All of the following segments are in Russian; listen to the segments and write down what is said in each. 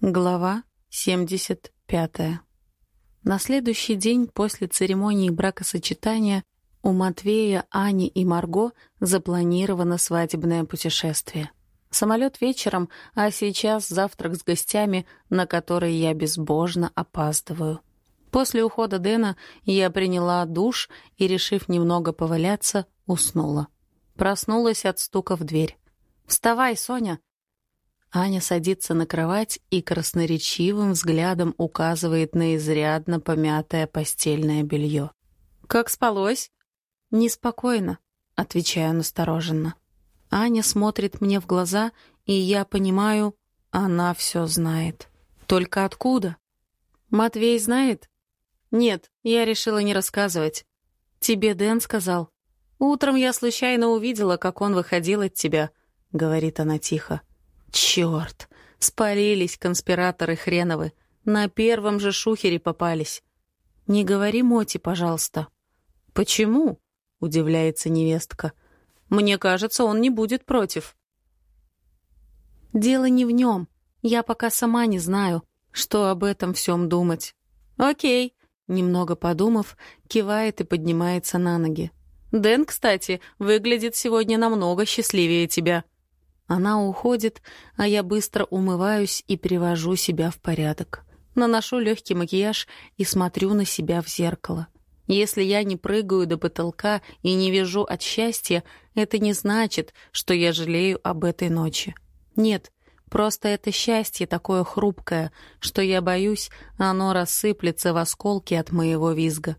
Глава 75. На следующий день после церемонии бракосочетания у Матвея, Ани и Марго запланировано свадебное путешествие. Самолет вечером, а сейчас завтрак с гостями, на который я безбожно опаздываю. После ухода Дэна я приняла душ и, решив немного поваляться, уснула. Проснулась от стука в дверь. «Вставай, Соня!» Аня садится на кровать и красноречивым взглядом указывает на изрядно помятое постельное белье. «Как спалось?» «Неспокойно», — отвечаю настороженно. Аня смотрит мне в глаза, и я понимаю, она все знает. Только откуда? «Матвей знает?» «Нет, я решила не рассказывать. Тебе Дэн сказал?» «Утром я случайно увидела, как он выходил от тебя», — говорит она тихо. Черт! Спалились конспираторы хреновы. На первом же шухере попались. Не говори Моти, пожалуйста. Почему? Удивляется невестка. Мне кажется, он не будет против. Дело не в нем. Я пока сама не знаю, что об этом всем думать. Окей. Немного подумав, кивает и поднимается на ноги. Дэн, кстати, выглядит сегодня намного счастливее тебя. Она уходит, а я быстро умываюсь и привожу себя в порядок. Наношу легкий макияж и смотрю на себя в зеркало. Если я не прыгаю до потолка и не вижу от счастья, это не значит, что я жалею об этой ночи. Нет, просто это счастье такое хрупкое, что я боюсь, оно рассыплется в осколки от моего визга.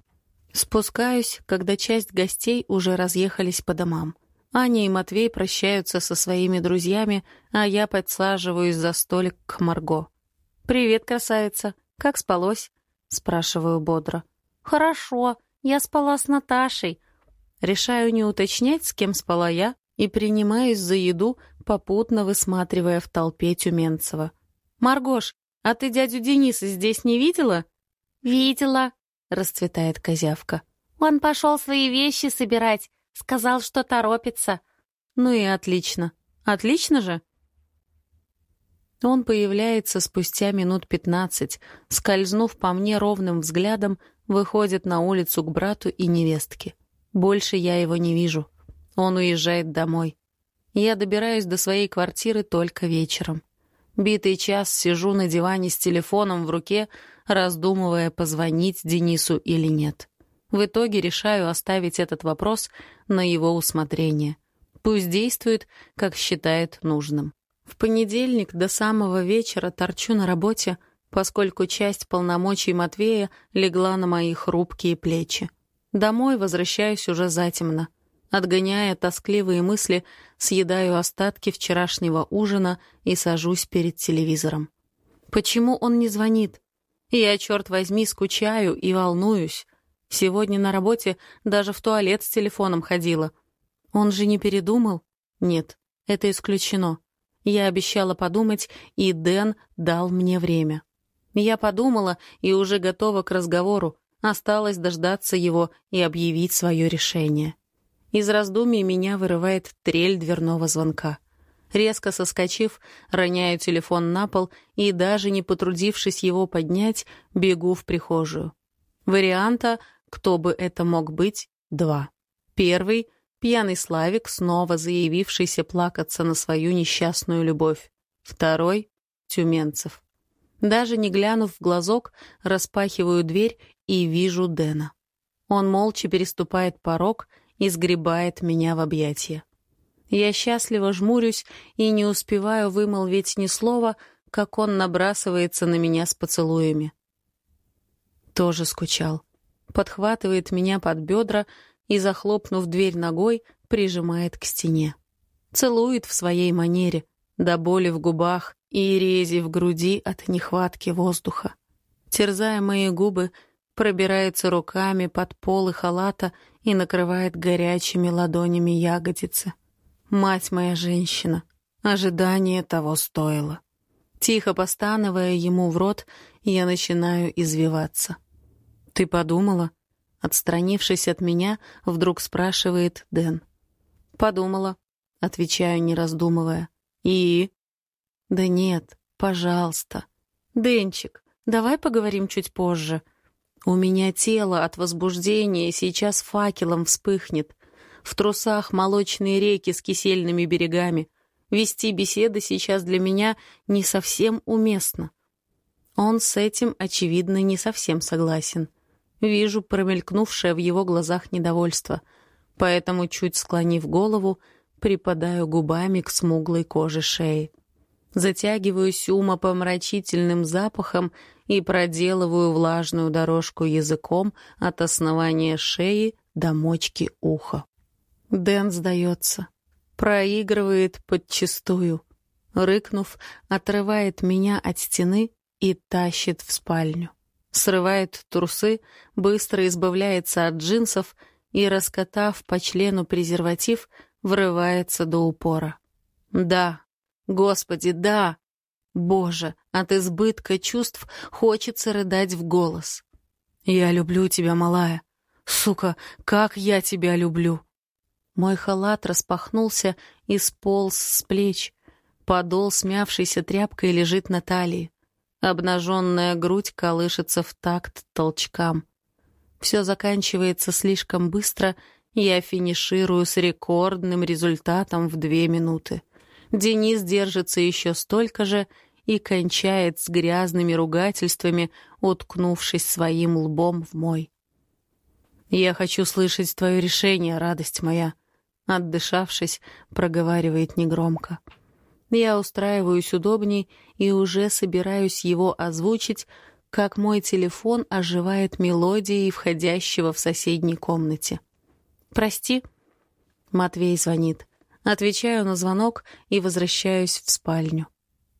Спускаюсь, когда часть гостей уже разъехались по домам. Аня и Матвей прощаются со своими друзьями, а я подсаживаюсь за столик к Марго. «Привет, красавица. Как спалось?» — спрашиваю бодро. «Хорошо. Я спала с Наташей». Решаю не уточнять, с кем спала я, и принимаюсь за еду, попутно высматривая в толпе Тюменцева. «Маргош, а ты дядю Дениса здесь не видела?» «Видела», — расцветает козявка. «Он пошел свои вещи собирать. Сказал, что торопится. Ну и отлично. Отлично же. Он появляется спустя минут пятнадцать, скользнув по мне ровным взглядом, выходит на улицу к брату и невестке. Больше я его не вижу. Он уезжает домой. Я добираюсь до своей квартиры только вечером. Битый час сижу на диване с телефоном в руке, раздумывая, позвонить Денису или нет. В итоге решаю оставить этот вопрос на его усмотрение. Пусть действует, как считает нужным. В понедельник до самого вечера торчу на работе, поскольку часть полномочий Матвея легла на мои хрупкие плечи. Домой возвращаюсь уже затемно. Отгоняя тоскливые мысли, съедаю остатки вчерашнего ужина и сажусь перед телевизором. Почему он не звонит? Я, черт возьми, скучаю и волнуюсь. Сегодня на работе даже в туалет с телефоном ходила. Он же не передумал? Нет, это исключено. Я обещала подумать, и Дэн дал мне время. Я подумала и уже готова к разговору. Осталось дождаться его и объявить свое решение. Из раздумий меня вырывает трель дверного звонка. Резко соскочив, роняю телефон на пол и, даже не потрудившись его поднять, бегу в прихожую. Варианта кто бы это мог быть? Два. Первый — пьяный Славик, снова заявившийся плакаться на свою несчастную любовь. Второй — Тюменцев. Даже не глянув в глазок, распахиваю дверь и вижу Дэна. Он молча переступает порог и сгребает меня в объятия. Я счастливо жмурюсь и не успеваю вымолвить ни слова, как он набрасывается на меня с поцелуями. Тоже скучал подхватывает меня под бедра и, захлопнув дверь ногой, прижимает к стене. Целует в своей манере, до боли в губах и рези в груди от нехватки воздуха. Терзая мои губы, пробирается руками под полы халата и накрывает горячими ладонями ягодицы. Мать моя женщина, ожидание того стоило. Тихо постановая ему в рот, я начинаю извиваться. «Ты подумала?» Отстранившись от меня, вдруг спрашивает Дэн. «Подумала», — отвечаю, не раздумывая. «И?» «Да нет, пожалуйста». «Денчик, давай поговорим чуть позже. У меня тело от возбуждения сейчас факелом вспыхнет. В трусах молочные реки с кисельными берегами. Вести беседы сейчас для меня не совсем уместно. Он с этим, очевидно, не совсем согласен. Вижу промелькнувшее в его глазах недовольство, поэтому, чуть склонив голову, припадаю губами к смуглой коже шеи. Затягиваюсь умопомрачительным запахом и проделываю влажную дорожку языком от основания шеи до мочки уха. Дэн сдается. Проигрывает подчистую. Рыкнув, отрывает меня от стены и тащит в спальню. Срывает трусы, быстро избавляется от джинсов и, раскатав по члену презерватив, врывается до упора. Да, господи, да! Боже, от избытка чувств хочется рыдать в голос. «Я люблю тебя, малая. Сука, как я тебя люблю!» Мой халат распахнулся и сполз с плеч. Подол, смявшийся тряпкой, лежит на талии. Обнаженная грудь колышется в такт толчкам. Все заканчивается слишком быстро, я финиширую с рекордным результатом в две минуты. Денис держится еще столько же и кончает с грязными ругательствами, уткнувшись своим лбом в мой. «Я хочу слышать твое решение, радость моя», Отдышавшись, проговаривает негромко. Устраиваюсь удобней и уже собираюсь его озвучить, как мой телефон оживает мелодией входящего в соседней комнате. «Прости?» Матвей звонит. Отвечаю на звонок и возвращаюсь в спальню.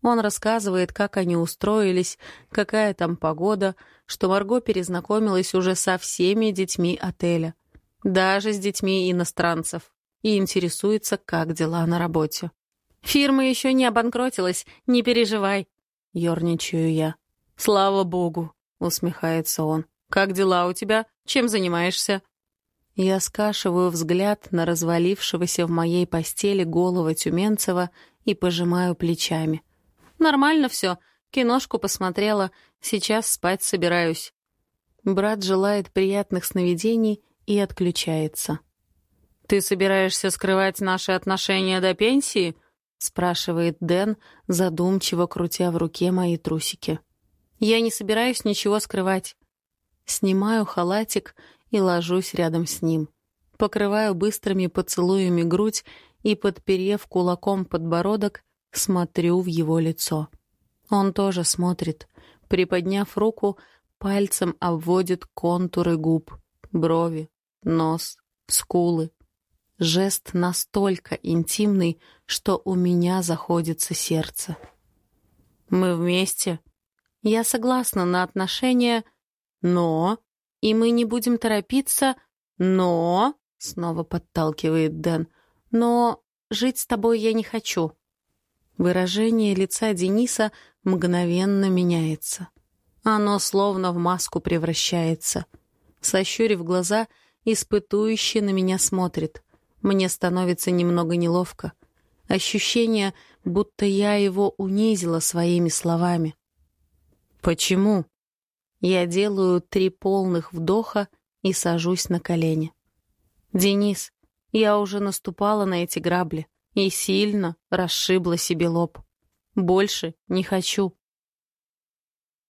Он рассказывает, как они устроились, какая там погода, что Марго перезнакомилась уже со всеми детьми отеля. Даже с детьми иностранцев и интересуется, как дела на работе. «Фирма еще не обанкротилась, не переживай», — ерничаю я. «Слава богу», — усмехается он. «Как дела у тебя? Чем занимаешься?» Я скашиваю взгляд на развалившегося в моей постели голого Тюменцева и пожимаю плечами. «Нормально все. Киношку посмотрела. Сейчас спать собираюсь». Брат желает приятных сновидений и отключается. «Ты собираешься скрывать наши отношения до пенсии?» — спрашивает Дэн, задумчиво крутя в руке мои трусики. «Я не собираюсь ничего скрывать». Снимаю халатик и ложусь рядом с ним. Покрываю быстрыми поцелуями грудь и, подперев кулаком подбородок, смотрю в его лицо. Он тоже смотрит. Приподняв руку, пальцем обводит контуры губ, брови, нос, скулы. Жест настолько интимный, что у меня заходится сердце. Мы вместе. Я согласна на отношения, но... И мы не будем торопиться, но... Снова подталкивает Дэн. Но жить с тобой я не хочу. Выражение лица Дениса мгновенно меняется. Оно словно в маску превращается. Сощурив глаза, испытующе на меня смотрит. Мне становится немного неловко. Ощущение, будто я его унизила своими словами. «Почему?» Я делаю три полных вдоха и сажусь на колени. «Денис, я уже наступала на эти грабли и сильно расшибла себе лоб. Больше не хочу».